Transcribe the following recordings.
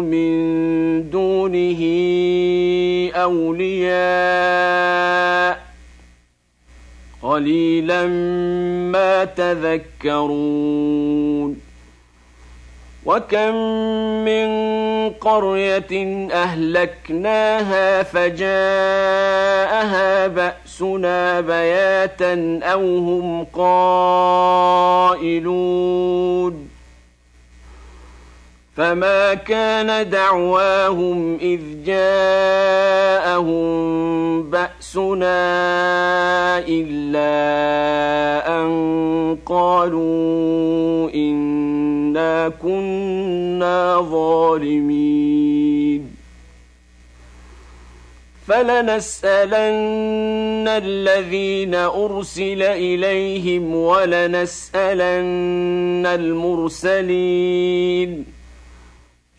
من دونه أولياء قليلا ما تذكرون وكم من قرية أهلكناها فجاءها بأسنا بياتا أو هم قائلون فما كان دعواهم اذ جاءهم باسنا الا ان قالوا انا كنا ظالمين فلنسالن الذين ارسل اليهم ولنسالن المرسلين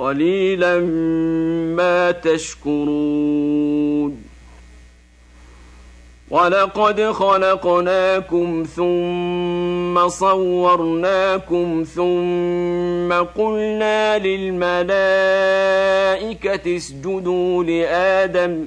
قليلا ما تشكرون. ولقد خلقناكم ثم صورناكم ثم قلنا للملائكة اسجدوا لآدم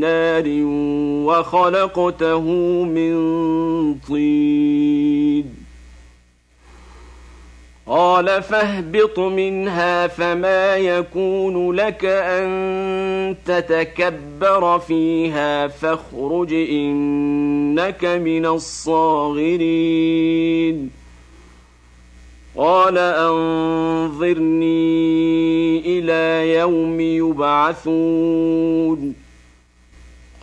نار وخلقته من طين. قال فاهبط منها فما يكون لك أن تتكبر فيها فاخرج إنك من الصاغرين. قال أنظرني إلى يوم يبعثون.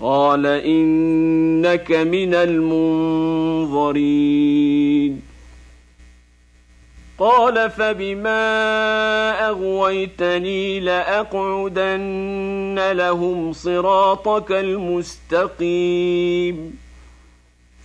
قال إنك من المنظرين. قال فبما أغويتني لأقعدن لهم صراطك المستقيم.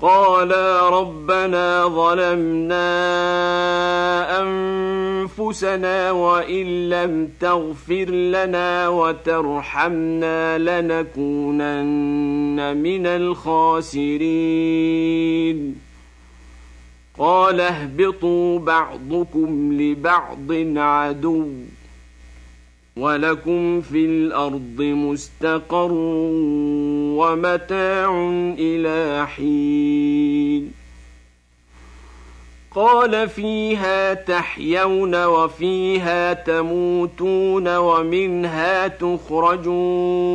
قالا ربنا ظلمنا أنفسنا وإن لم تغفر لنا وترحمنا لنكونن من الخاسرين. قال اهبطوا بعضكم لبعض عدو. ولكم في الأرض مستقر ومتاع إلى حين قال فيها تحيون وفيها تموتون ومنها تخرجون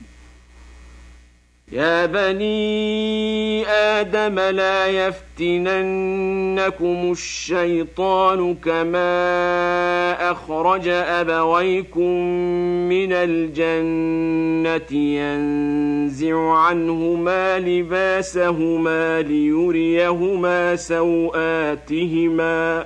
يا بني آدم لا يفتننكم الشيطان كما أخرج أبويكم من الجنة ينزع عنهما لباسهما ليريهما سوآتهما ۖ.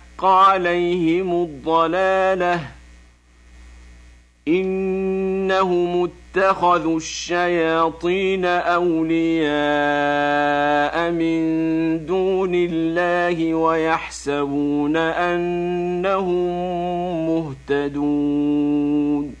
عليهم الضلاله انهم اتخذوا الشياطين اولياء من دون الله ويحسبون انهم مهتدون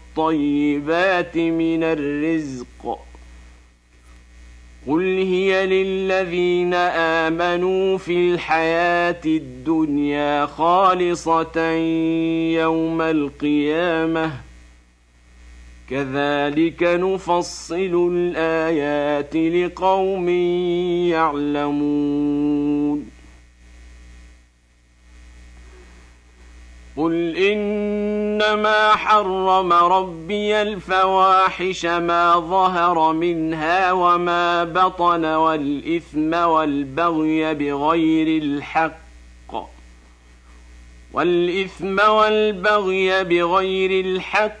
الطيبات من الرزق. قل هي للذين آمنوا في الحياة الدنيا خالصة يوم القيامة. كذلك نفصل الآيات لقوم يعلمون. قل انما حرم ربي الفواحش ما ظهر منها وما بطن والاثم والبغي بغير الحق. والاثم والبغي بغير الحق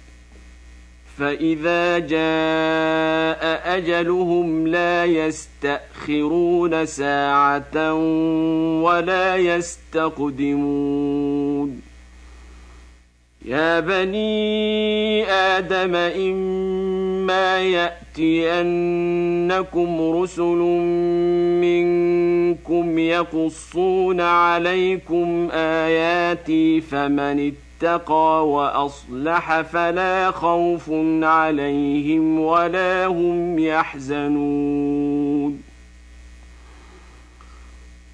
فاذا جاء اجلهم لا يستاخرون ساعه ولا يستقدمون يا بني آدم اما ياتينكم رسل منكم يقصون عليكم اياتي فمن اتقى وأصلح فلا خوف عليهم ولا هم يحزنون.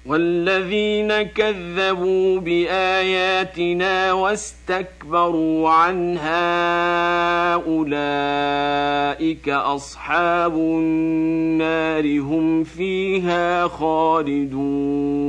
والذين كذبوا بآياتنا واستكبروا عنها أولئك أصحاب النار هم فيها خالدون.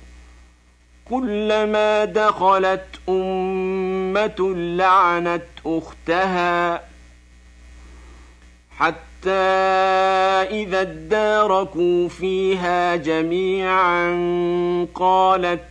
كلما دخلت أمة لعنت أختها حتى إذا اداركوا فيها جميعا قالت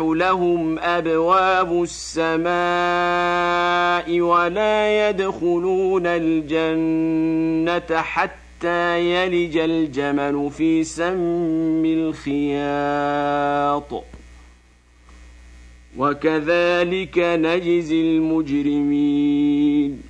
لهم أبواب السماء ولا يدخلون الجنة حتى يلج الجمل في سم الخياط. وكذلك نجزي المجرمين.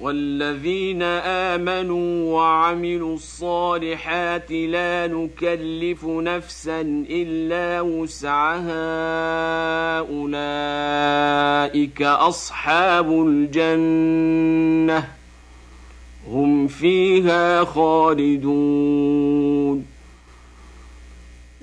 والذين آمنوا وعملوا الصالحات لا نكلف نفسا إلا وسعها أولئك أصحاب الجنة. هم فيها خالدون.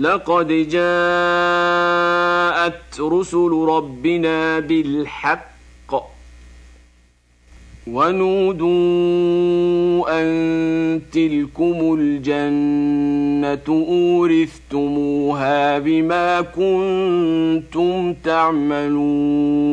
لقد جاءت رسل ربنا بالحق ونودوا أن تلكم الجنة أورثتموها بما كنتم تعملون.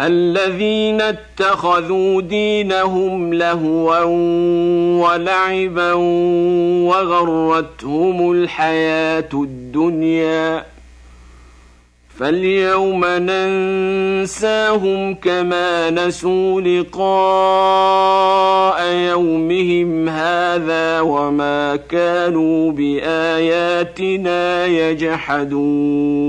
الذين اتخذوا دينهم لهوا ولعبا وغرتهم الحياة الدنيا. فاليوم ننساهم كما نسوا لقاء يومهم هذا وما كانوا بآياتنا يجحدون.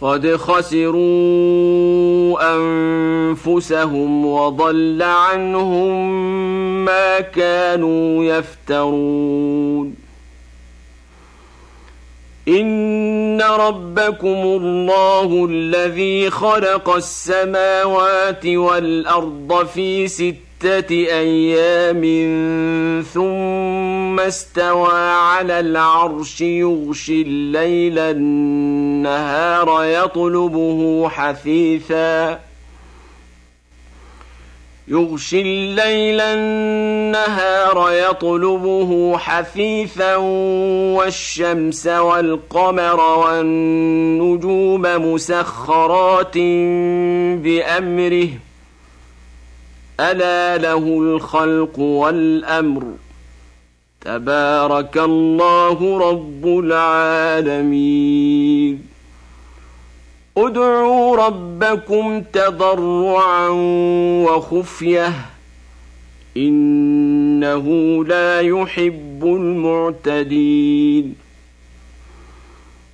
قد خسروا أنفسهم وضل عنهم ما كانوا يفترون. إن ربكم الله الذي خلق السماوات والأرض في سته أيام ثم استوى على العرش يغشي الليل النهار يطلبه حثيثا. يغشي الليل النهار يطلبه حثيثا والشمس والقمر والنجوم مسخرات بأمره. ألا له الخلق والأمر. تبارك الله رب العالمين. ادعوا ربكم تضرعا وخفية. إنه لا يحب المعتدين.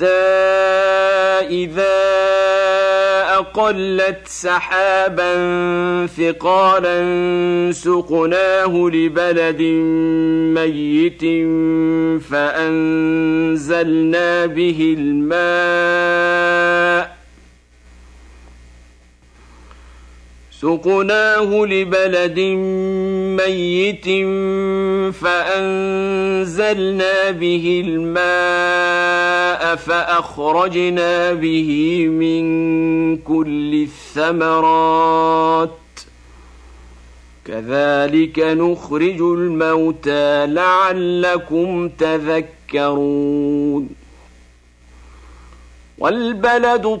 حتى إذا أقلت سحابا ثقالا سقناه لبلد ميت فأنزلنا به الماء سقناه لبلد ميت فأنزلنا به الماء فأخرجنا به من كل الثمرات. كذلك نخرج الموتى لعلكم تذكرون. والبلد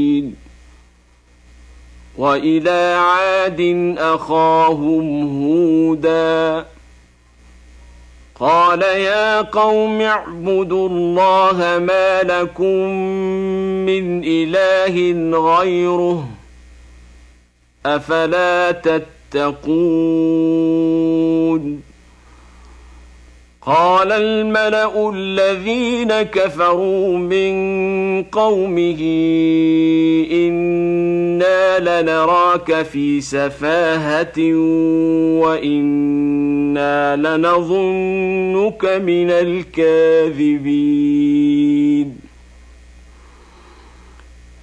والى عاد اخاهم هودا قال يا قوم اعبدوا الله ما لكم من اله غيره افلا تتقون قال الملأ الذين كفروا من قومه إنا لنراك في سفاهة وإنا لنظنك من الكاذبين.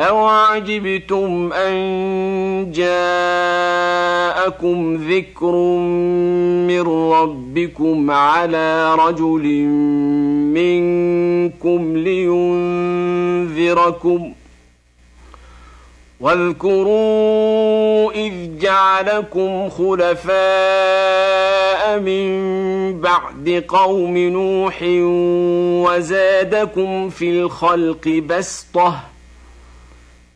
امين أوعجبتم أن جاءكم ذكر من ربكم على رجل منكم لينذركم واذكروا إذ جعلكم خلفاء من بعد قوم نوح وزادكم في الخلق بسطه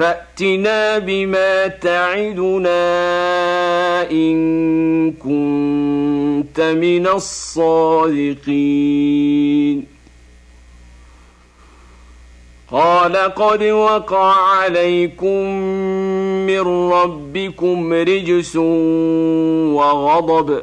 فأتنا بما تعدنا إن كنت من الصادقين. قال قد وقع عليكم من ربكم رجس وغضب.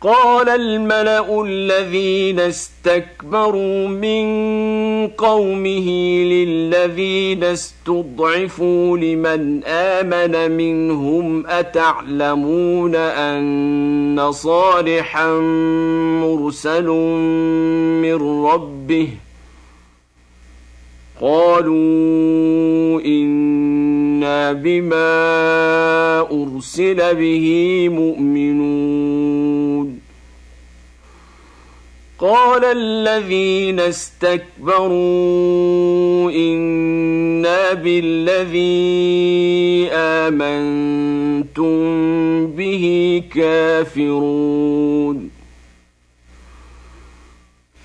قال الملأ الذين استكبروا من قومه للذين استضعفوا لمن آمن منهم أتعلمون أن صالحا مرسل من ربه قالوا أنا بما ارسل به مؤمنون قال الذين استكبروا أنا بالذي امنتم به كافرون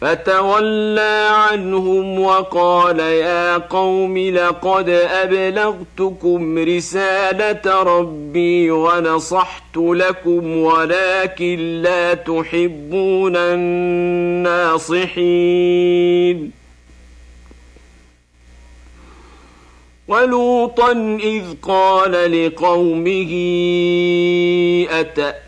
فتولى عنهم وقال يا قوم لقد أبلغتكم رسالة ربي ونصحت لكم ولكن لا تحبون الناصحين. ولوطا إذ قال لقومه اتأ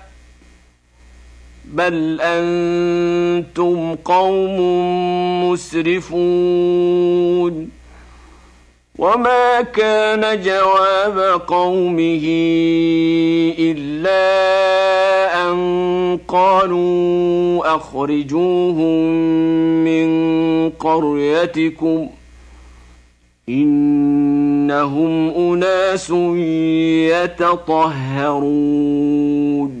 بل أنتم قوم مسرفون وما كان جواب قومه الا ان قالوا اخرجوهم من قريتكم انهم اناس يتطهرون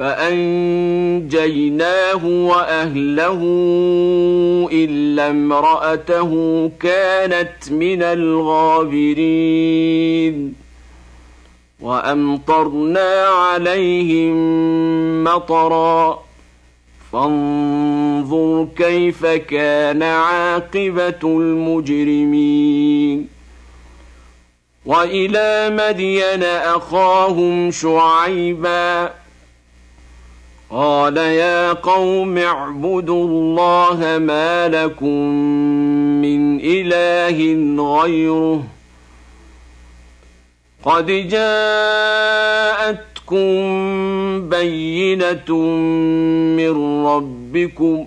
فأنجيناه وأهله إلا امرأته كانت من الغابرين. وأمطرنا عليهم مطرا. فانظر كيف كان عاقبة المجرمين. وإلى مدين أخاهم شعيبا. قال يا قوم اعبدوا الله ما لكم من إله غيره. قد جاءتكم بينة من ربكم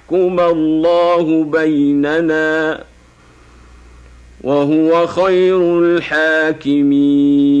يحكم الله بيننا وهو خير الحاكمين.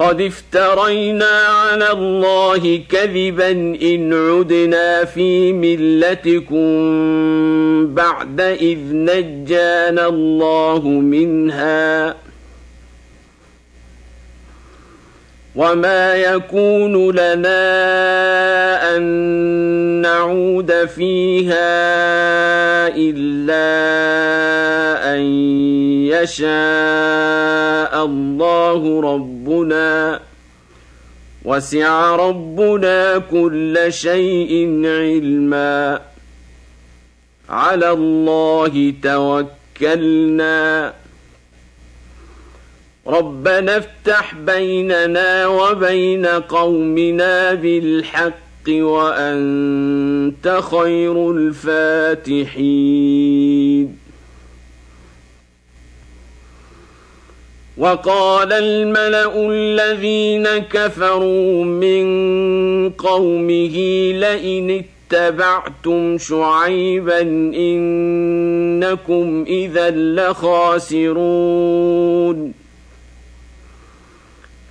قد افترينا على الله كذبا ان عدنا في ملتكم بعد اذ نجانا الله منها وما يكون لنا ان نعود فيها الا ان يشاء الله ربنا وسع ربنا كل شيء علما على الله توكلنا ربنا افتح بيننا وبين قومنا بالحق وأنت خير الفاتحين. وقال الملأ الذين كفروا من قومه لئن اتبعتم شعيبا إنكم إذا لخاسرون.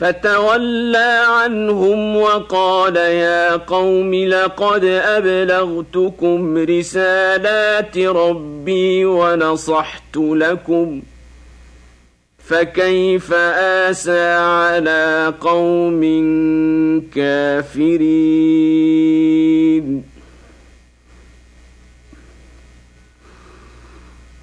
فتولى عنهم وقال يا قوم لقد أبلغتكم رسالات ربي ونصحت لكم فكيف آسى على قوم كافرين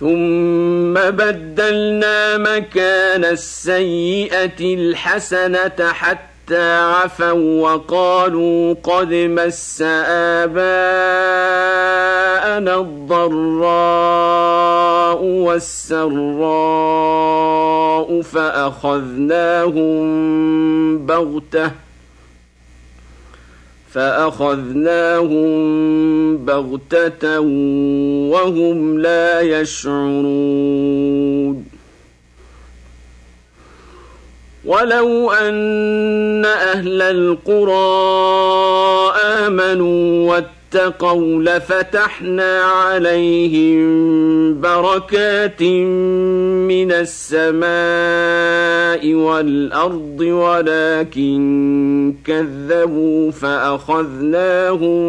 ثم بدلنا مكان السيئة الحسنة حتى عفوا وقالوا قد مس آباءنا الضراء والسراء فأخذناهم بغتة فأخذناهم بغتة وهم لا يشعرون. ولو أن أهل القرى آمنوا واتقوا لفتحنا عليهم بركات من السماء والأرض ولكن كذبوا فأخذناهم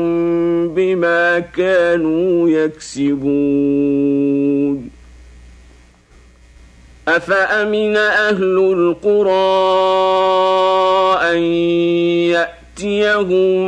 بما كانوا يكسبون. أفأمن أهل القرى أن يأتيهم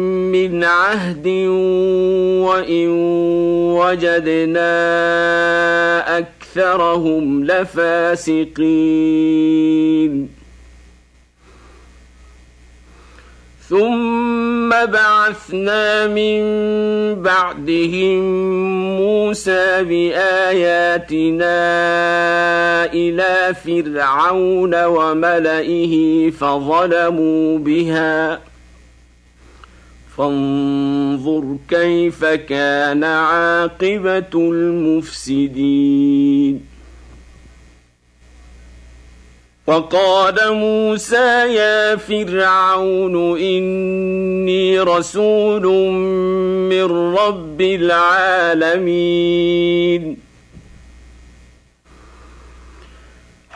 من عهد وإن وجدنا أكثرهم لفاسقين. ثم بعثنا من بعدهم موسى بآياتنا إلى فرعون وملئه فظلموا بها. فانظر كيف كان عاقبة المفسدين. وقال موسى يا فرعون إني رسول من رب العالمين.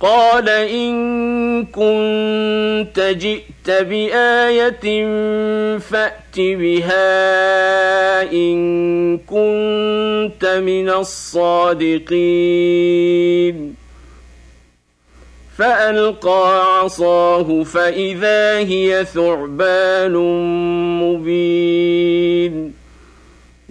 قال إن كنت جئت بآية فأت بها إن كنت من الصادقين. فألقى عصاه فإذا هي ثعبان مبين.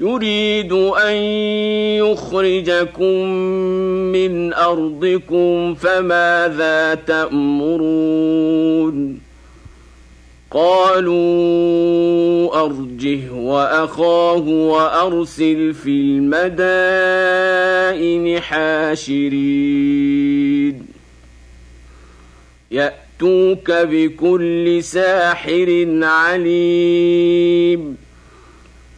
يريد أن يخرجكم من أرضكم فماذا تأمرون؟ قالوا أرجه وأخاه وأرسل في المدائن حاشرين. يأتوك بكل ساحر عليم.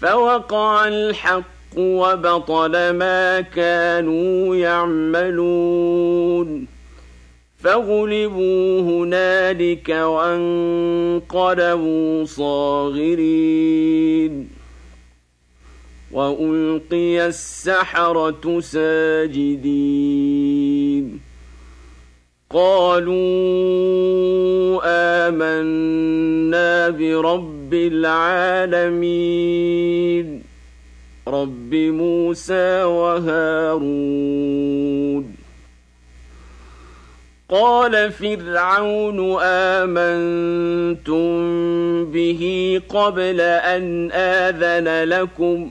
فوقع الحق وبطل ما كانوا يعملون. فغلبوا هنالك وانقلبوا صاغرين. وألقي السحرة ساجدين. قالوا آمنا برب العالمين. رب موسى وهارون. قال فرعون آمنتم به قبل أن آذن لكم؟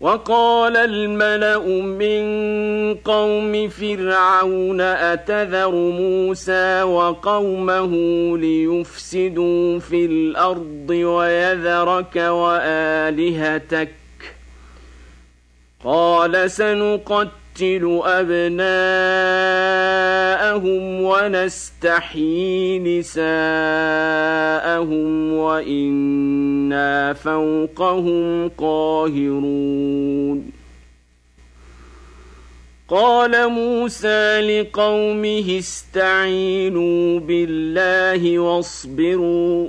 وقال الملأ من قوم فرعون أتذر موسى وقومه ليفسدوا في الأرض ويذرك وآلهتك؟ قال سنقتل نقتل أبناءهم ونستحيي نساءهم وإنا فوقهم قاهرون. قال موسى لقومه استعينوا بالله واصبروا.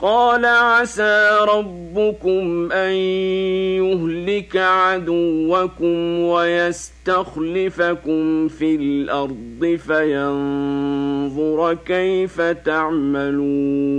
قال عسى ربكم أن يهلك عدوكم ويستخلفكم في الأرض فينظر كيف تعملون.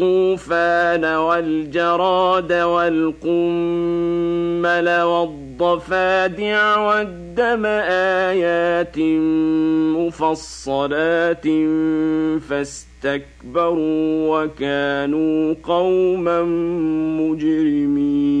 الطوفان والجراد والقمل والضفادع والدم آيات مفصلات فاستكبروا وكانوا قوما مجرمين.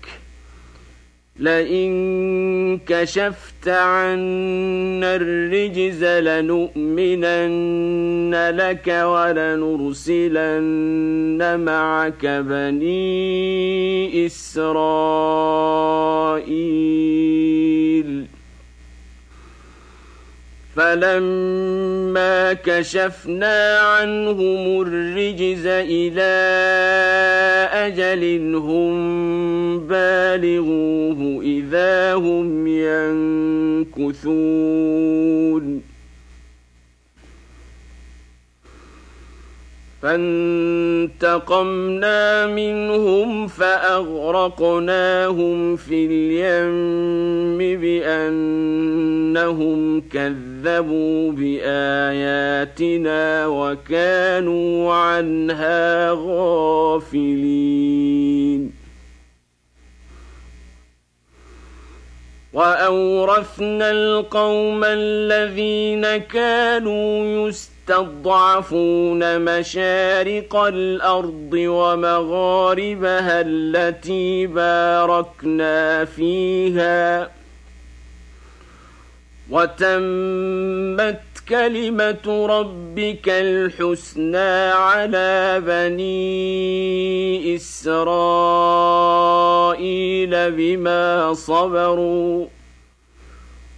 لئن كشفت عنا الرجز لنؤمنن لك ولنرسلن معك بني إسرائيل. فلما كشفنا عنهم الرجز إلى أجل هم بالغوه إذا هم ينكثون فانتقمنا منهم فأغرقناهم في اليم بأنهم كذبوا بآياتنا وكانوا عنها غافلين. وأورثنا القوم الذين كانوا يستطيعون تستضعفون مشارق الأرض ومغاربها التي باركنا فيها. وتمت كلمة ربك الحسنى على بني إسرائيل بما صبروا.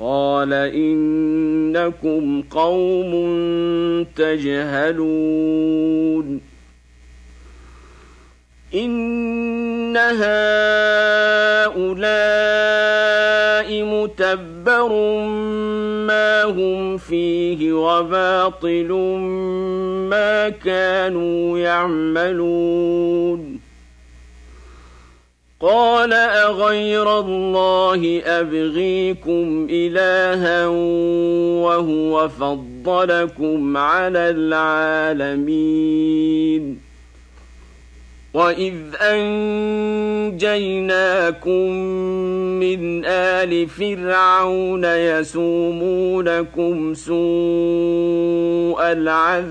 قال إنكم قوم تجهلون. إن هؤلاء متبر ما هم فيه وباطل ما كانوا يعملون. قال أغير الله أبغيكم إلها وهو فضلكم على العالمين. وإذ أنجيناكم من آل فرعون يسومونكم سوء العذاب.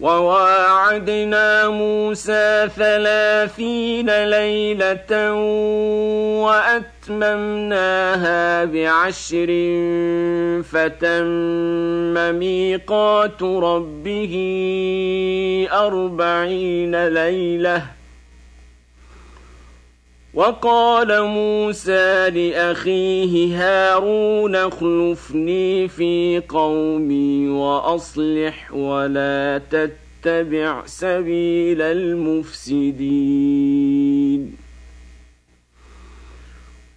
وواعدنا موسى ثلاثين ليلة وأتممناها بعشر فتم ميقات ربه أربعين ليلةً وقال موسى لأخيه هارون اخلفني في قومي وأصلح ولا تتبع سبيل المفسدين.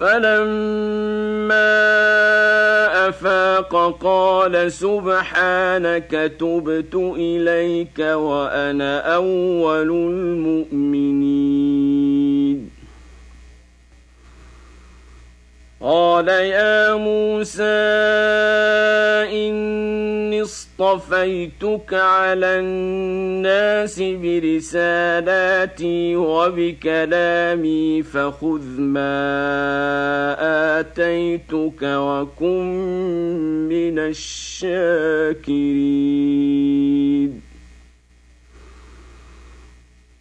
فلما افاق قال سبحانك تبت اليك وأنا اول المؤمنين. قال يا موسى اني اصطفيتك على الناس برسالاتي وبكلامي فخذ ما آتيتك وكن من الشاكرين.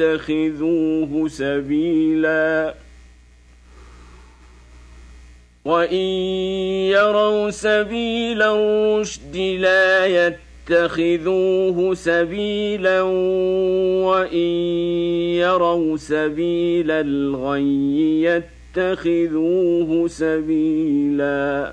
يتخذوه سبيلا. وان يروا سبيل الرشد لا يتخذوه سبيلا. وان يروا سبيل الغي يتخذوه سبيلا.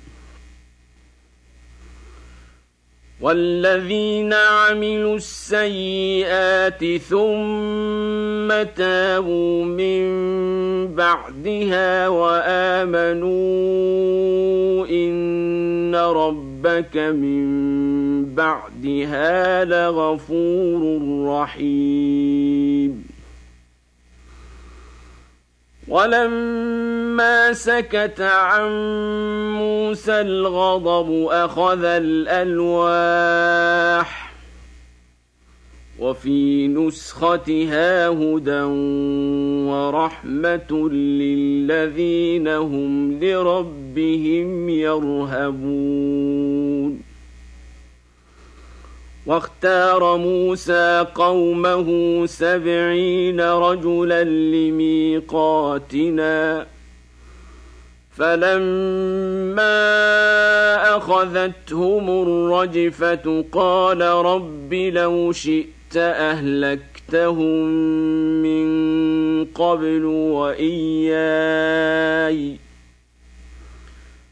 والذين عملوا السيئات ثم تابوا من بعدها وامنوا ان ربك من بعدها لغفور رحيم ولما سكت عن موسى الغضب أخذ الألواح وفي نسختها هدى ورحمة للذين هم لربهم يرهبون واختار موسى قومه سبعين رجلا لميقاتنا. فلما أخذتهم الرجفة قال رب لو شئت أهلكتهم من قبل وإياي.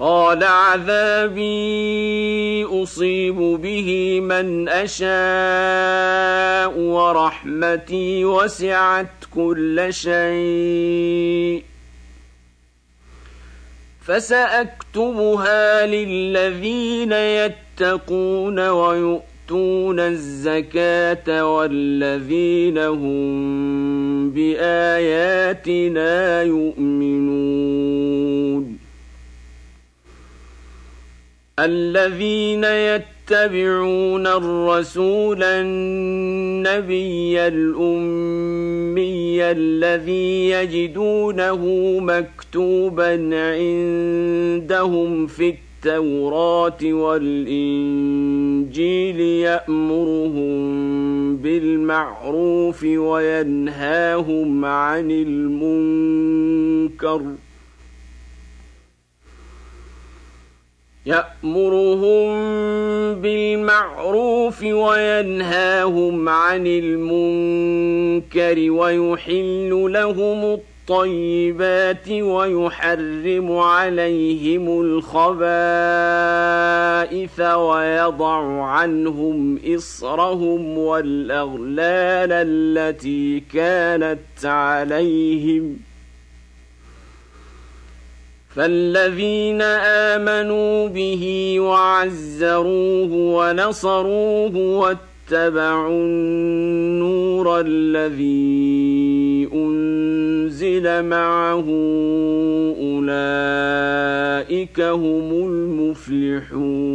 قال عذابي أصيب به من أشاء ورحمتي وسعت كل شيء. فسأكتبها للذين يتقون ويؤتون الزكاة والذين هم بآياتنا يؤمنون. الذين يتبعون الرسول النبي الأمي الذي يجدونه مكتوبا عندهم في التوراة والإنجيل يأمرهم بالمعروف وينهاهم عن المنكر ۖ يأمرهم بالمعروف وينهاهم عن المنكر ويحل لهم الطيبات ويحرم عليهم الخبائث ويضع عنهم إصرهم والأغلال التي كانت عليهم ۖ فالذين امنوا به وعزروه ونصروه واتبعوا النور الذي انزل معه اولئك هم المفلحون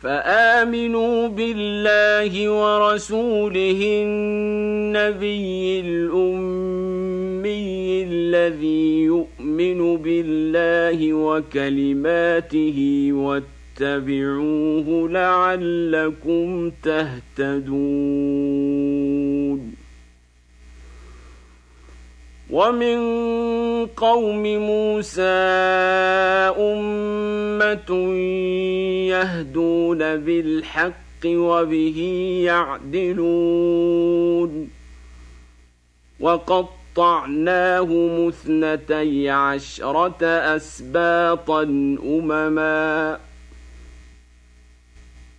فآمنوا بالله ورسوله النبي الأمي الذي يؤمن بالله وكلماته واتبعوه لعلكم تهتدون ومن قوم موسى أمة يهدون بالحق وبه يعدلون وقطعناهم اثنتي عشرة أسباطا أمماً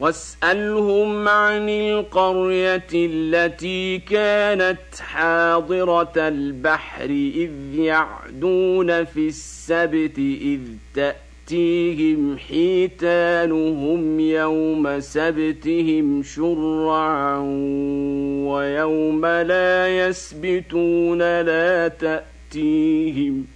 واسالهم عن القريه التي كانت حاضره البحر اذ يعدون في السبت اذ تاتيهم حيتانهم يوم سبتهم شرعا ويوم لا يسبتون لا تاتيهم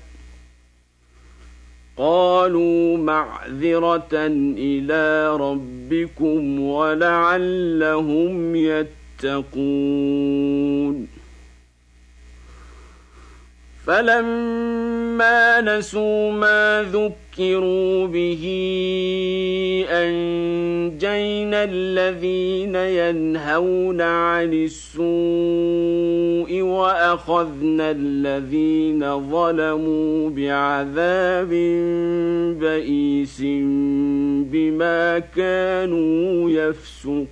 قالوا معذرة إلى ربكم ولعلهم يتقون. فلما نسوا ما ذكروا به أنجينا الذين ينهون عن السوء وأخذنا الذين ظلموا بعذاب بئيس بما كانوا يفسقون.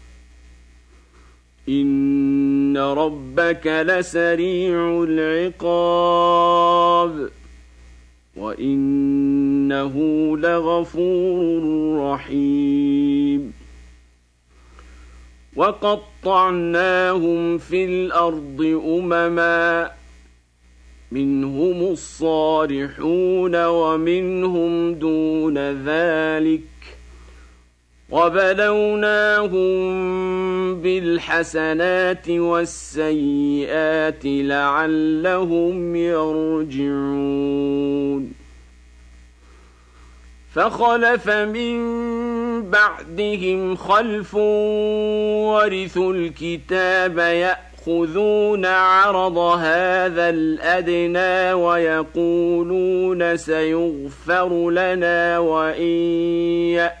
إن ربك لسريع العقاب وإنه لغفور رحيم وقطعناهم في الأرض أمما منهم الصالحون ومنهم دون ذلك وبلوناهم بالحسنات والسيئات لعلهم يرجعون فخلف من بعدهم خلف ورثوا الكتاب ياخذون عرض هذا الادنى ويقولون سيغفر لنا وان يأتي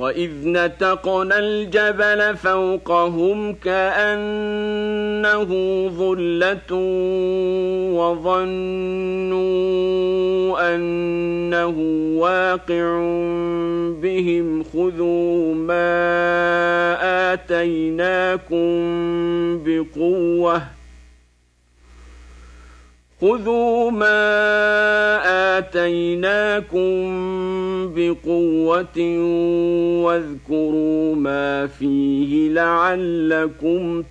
واذ نتقنا الجبل فوقهم كانه ظله وظنوا انه واقع بهم خذوا ما اتيناكم بقوه خذوا ما آتيناكم بقوة واذكروا ما فيه لعلكم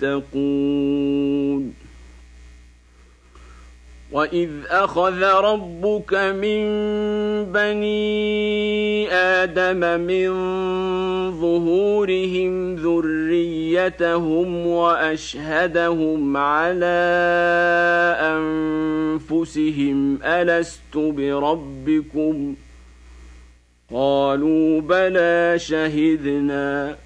تتقون واذ اخذ ربك من بني آدم من ظهورهم ذريتهم واشهدهم على انفسهم الست بربكم قالوا بلى شهدنا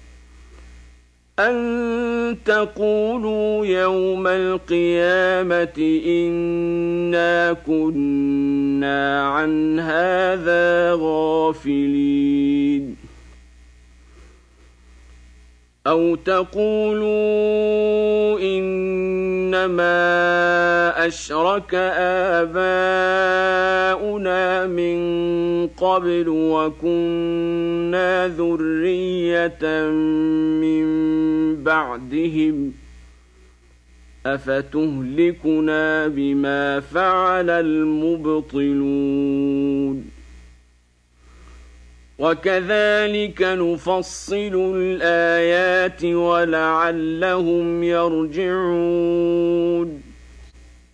أن تقولوا يوم القيامة إنا كنا عن هذا غافلين أو تقولوا إنما أشرك آباؤنا من قبل وكنا ذرية من بعدهم ۖ أفتهلكنا بما فعل المبطلون وكذلك نفصل الآيات ولعلهم يرجعون.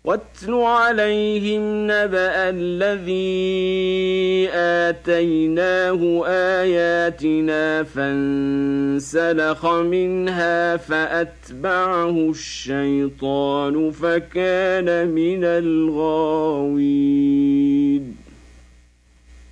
واتل عليهم نبأ الذي آتيناه آياتنا فانسلخ منها فأتبعه الشيطان فكان من الغاوين.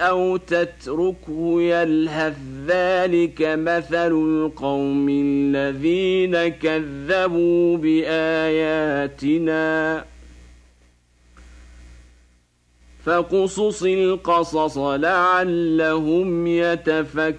أو تتركه يلهث ذلك مثل القوم الذين كذبوا بآياتنا. فقصص القصص لعلهم يتفكرون.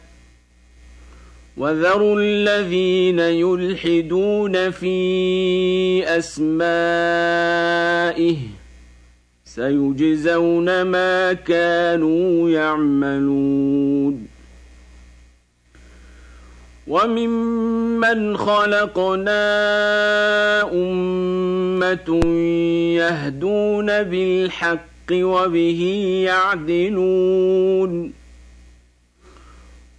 وذروا الذين يلحدون في اسمائه سيجزون ما كانوا يعملون وممن خلقنا امه يهدون بالحق وبه يعدلون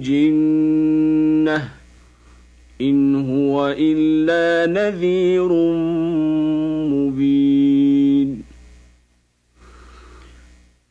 جنه إن هو إلا نذير مبين.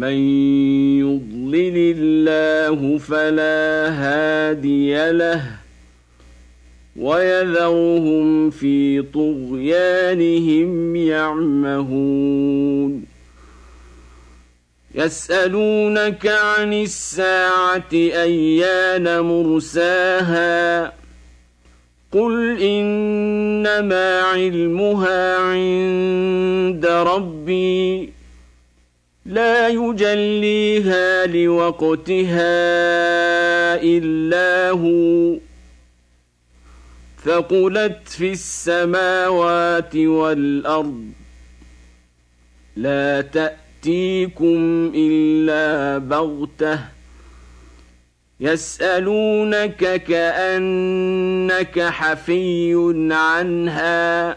من يضلل الله فلا هادي له ويذرهم في طغيانهم يعمهون. يسألونك عن الساعة أيان مرساها؟ قل إنما علمها عند ربي. لا يجليها لوقتها إلا هو. ثقلت في السماوات والأرض. لا تأتيكم إلا بغتة. يسألونك كأنك حفي عنها.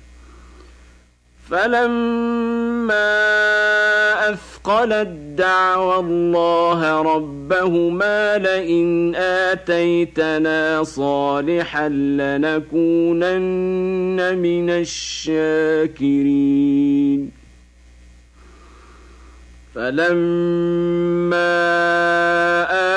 فلما اثقلت دعوى الله ربهما لئن اتيتنا صالحا لنكونن من الشاكرين فلما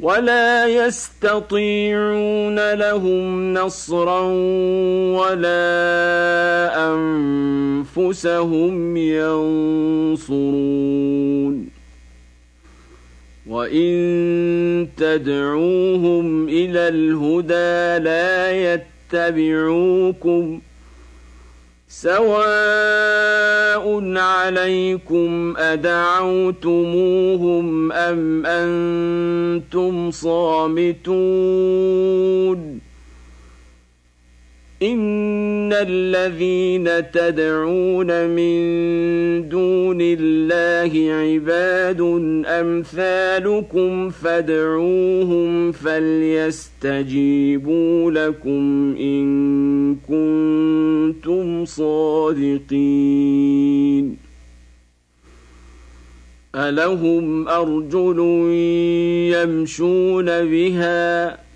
ولا يستطيعون لهم نصرا ولا أنفسهم ينصرون وإن تدعوهم إلى الهدى لا يتبعوكم سواء عليكم أدعوتموهم أم أنتم صامتون إن الذين تدعون من دون الله عباد أمثالكم فادعوهم فليستجيبوا لكم إن كنتم صادقين ألهم أرجل يمشون بها ۖ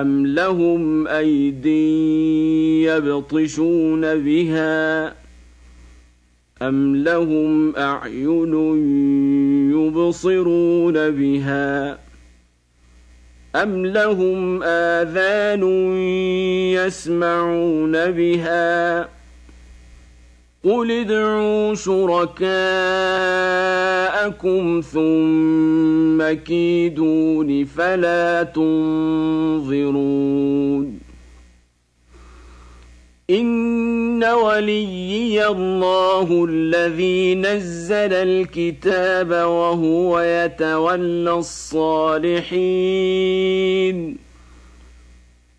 أم لهم أيدي يبطشون بها أم لهم أعين يبصرون بها أم لهم آذان يسمعون بها قل ادعوا شركاءكم ثم كيدون فلا تنظرون. إن وليي الله الذي نزل الكتاب وهو يتولى الصالحين.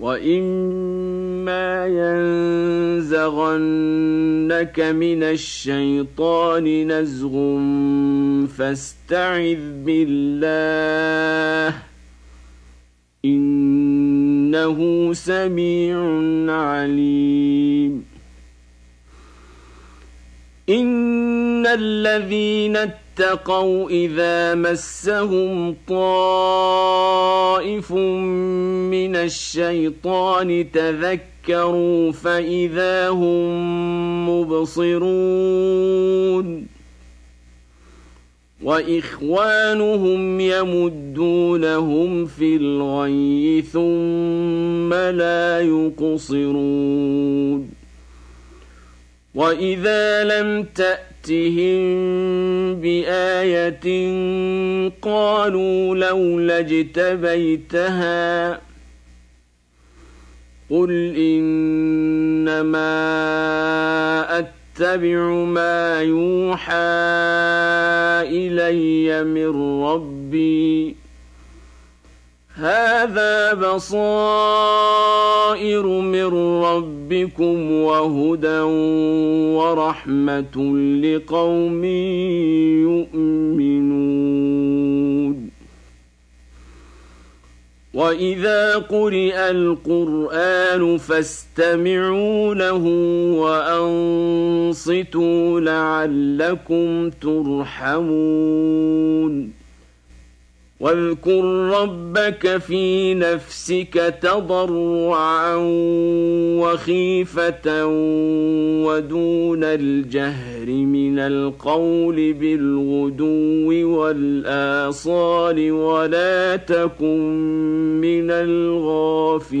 واما ينزغنك من الشيطان نزغ فاستعذ بالله انه سميع عليم ان الذين اتقوا إذا مسهم طائف من الشيطان تذكروا فإذا هم مبصرون. وإخوانهم يمدونهم في الغي ثم لا يقصرون. وإذا لم تاتهم بايه قالوا لولا اجتبيتها قل انما اتبع ما يوحى الي من ربي هذا بصائر من ربكم وهدى ورحمة لقوم يؤمنون. وإذا قرئ القرآن فاستمعوا له وأنصتوا لعلكم ترحمون. واذكر ربك في نفسك تضرعا وخيفة ودون الجهر من القول بالغدو والآصال ولا تكن من الغافلين